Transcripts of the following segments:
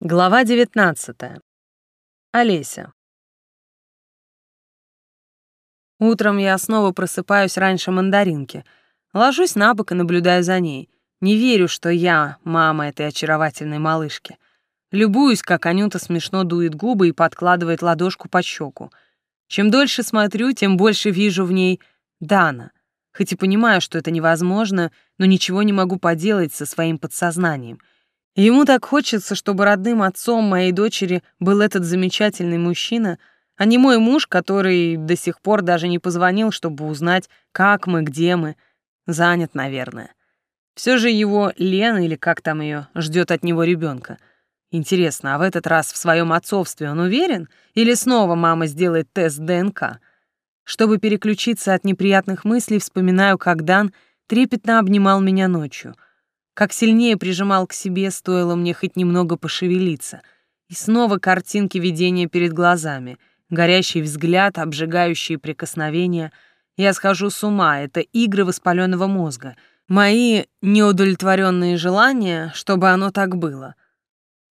Глава 19. Олеся. Утром я снова просыпаюсь раньше мандаринки. Ложусь на бок и наблюдаю за ней. Не верю, что я мама этой очаровательной малышки. Любуюсь, как Анюта смешно дует губы и подкладывает ладошку под щеку. Чем дольше смотрю, тем больше вижу в ней Дана. Хоть и понимаю, что это невозможно, но ничего не могу поделать со своим подсознанием — Ему так хочется, чтобы родным отцом моей дочери был этот замечательный мужчина, а не мой муж, который до сих пор даже не позвонил, чтобы узнать, как мы, где мы. Занят, наверное. Все же его Лена, или как там ее, ждет от него ребенка. Интересно, а в этот раз в своем отцовстве он уверен? Или снова мама сделает тест ДНК? Чтобы переключиться от неприятных мыслей, вспоминаю, как Дан трепетно обнимал меня ночью — как сильнее прижимал к себе, стоило мне хоть немного пошевелиться. И снова картинки видения перед глазами, горящий взгляд, обжигающие прикосновения. Я схожу с ума, это игры воспаленного мозга. Мои неудовлетворенные желания, чтобы оно так было.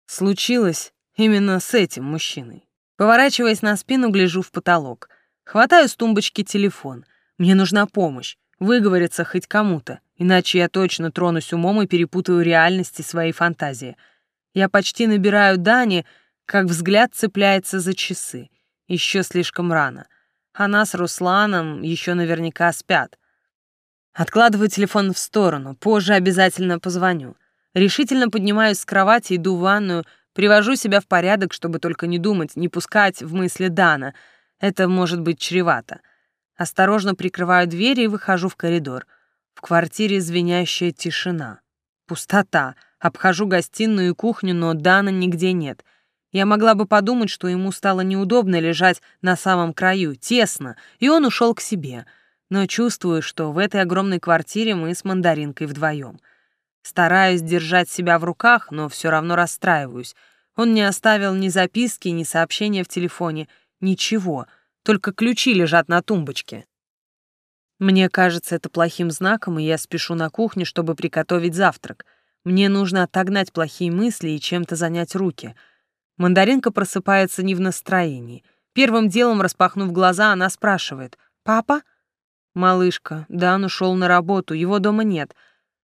Случилось именно с этим мужчиной. Поворачиваясь на спину, гляжу в потолок. Хватаю с тумбочки телефон. Мне нужна помощь, выговориться хоть кому-то. Иначе я точно тронусь умом и перепутаю реальность и свои фантазии. Я почти набираю Дани, как взгляд цепляется за часы. Еще слишком рано. Она с Русланом еще наверняка спят. Откладываю телефон в сторону, позже обязательно позвоню. Решительно поднимаюсь с кровати, иду в ванную, привожу себя в порядок, чтобы только не думать, не пускать в мысли Дана. Это может быть чревато. Осторожно прикрываю дверь и выхожу в коридор. В квартире звенящая тишина. Пустота. Обхожу гостиную и кухню, но Дана нигде нет. Я могла бы подумать, что ему стало неудобно лежать на самом краю, тесно, и он ушел к себе. Но чувствую, что в этой огромной квартире мы с мандаринкой вдвоем. Стараюсь держать себя в руках, но все равно расстраиваюсь. Он не оставил ни записки, ни сообщения в телефоне, ничего, только ключи лежат на тумбочке. Мне кажется это плохим знаком, и я спешу на кухню, чтобы приготовить завтрак. Мне нужно отогнать плохие мысли и чем-то занять руки. Мандаринка просыпается не в настроении. Первым делом, распахнув глаза, она спрашивает «Папа?» «Малышка, да, он ушел на работу, его дома нет».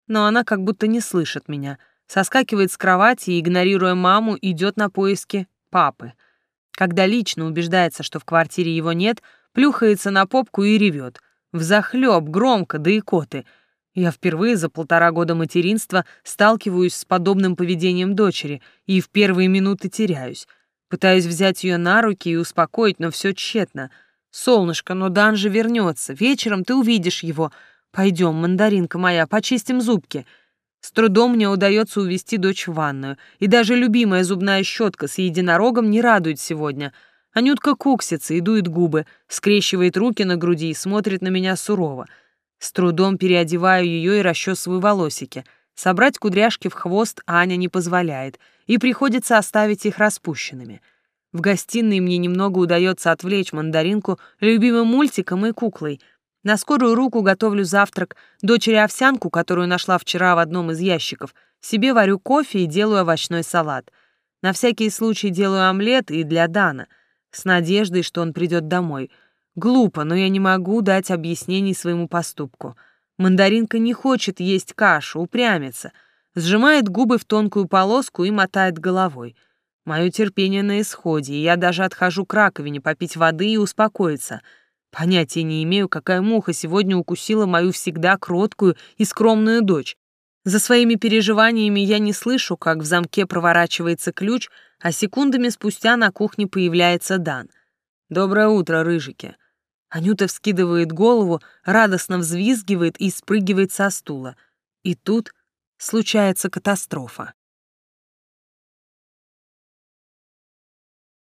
Но она как будто не слышит меня. Соскакивает с кровати и, игнорируя маму, идет на поиски папы. Когда лично убеждается, что в квартире его нет, плюхается на попку и ревет. Взахлёб, громко, да и коты. Я впервые за полтора года материнства сталкиваюсь с подобным поведением дочери и в первые минуты теряюсь. Пытаюсь взять ее на руки и успокоить, но все тщетно. «Солнышко, но Дан же вернется. Вечером ты увидишь его. Пойдем, мандаринка моя, почистим зубки». С трудом мне удается увести дочь в ванную, и даже любимая зубная щетка с единорогом не радует сегодня — Анютка куксится и дует губы, скрещивает руки на груди и смотрит на меня сурово. С трудом переодеваю ее и расчесываю волосики. Собрать кудряшки в хвост Аня не позволяет, и приходится оставить их распущенными. В гостиной мне немного удается отвлечь мандаринку любимым мультиком и куклой. На скорую руку готовлю завтрак, дочери овсянку, которую нашла вчера в одном из ящиков, себе варю кофе и делаю овощной салат. На всякий случай делаю омлет и для Дана — с надеждой, что он придет домой. Глупо, но я не могу дать объяснений своему поступку. Мандаринка не хочет есть кашу, упрямится, сжимает губы в тонкую полоску и мотает головой. Мое терпение на исходе, и я даже отхожу к раковине попить воды и успокоиться. Понятия не имею, какая муха сегодня укусила мою всегда кроткую и скромную дочь. За своими переживаниями я не слышу, как в замке проворачивается ключ, а секундами спустя на кухне появляется Дан. «Доброе утро, рыжики!» Анюта вскидывает голову, радостно взвизгивает и спрыгивает со стула. И тут случается катастрофа.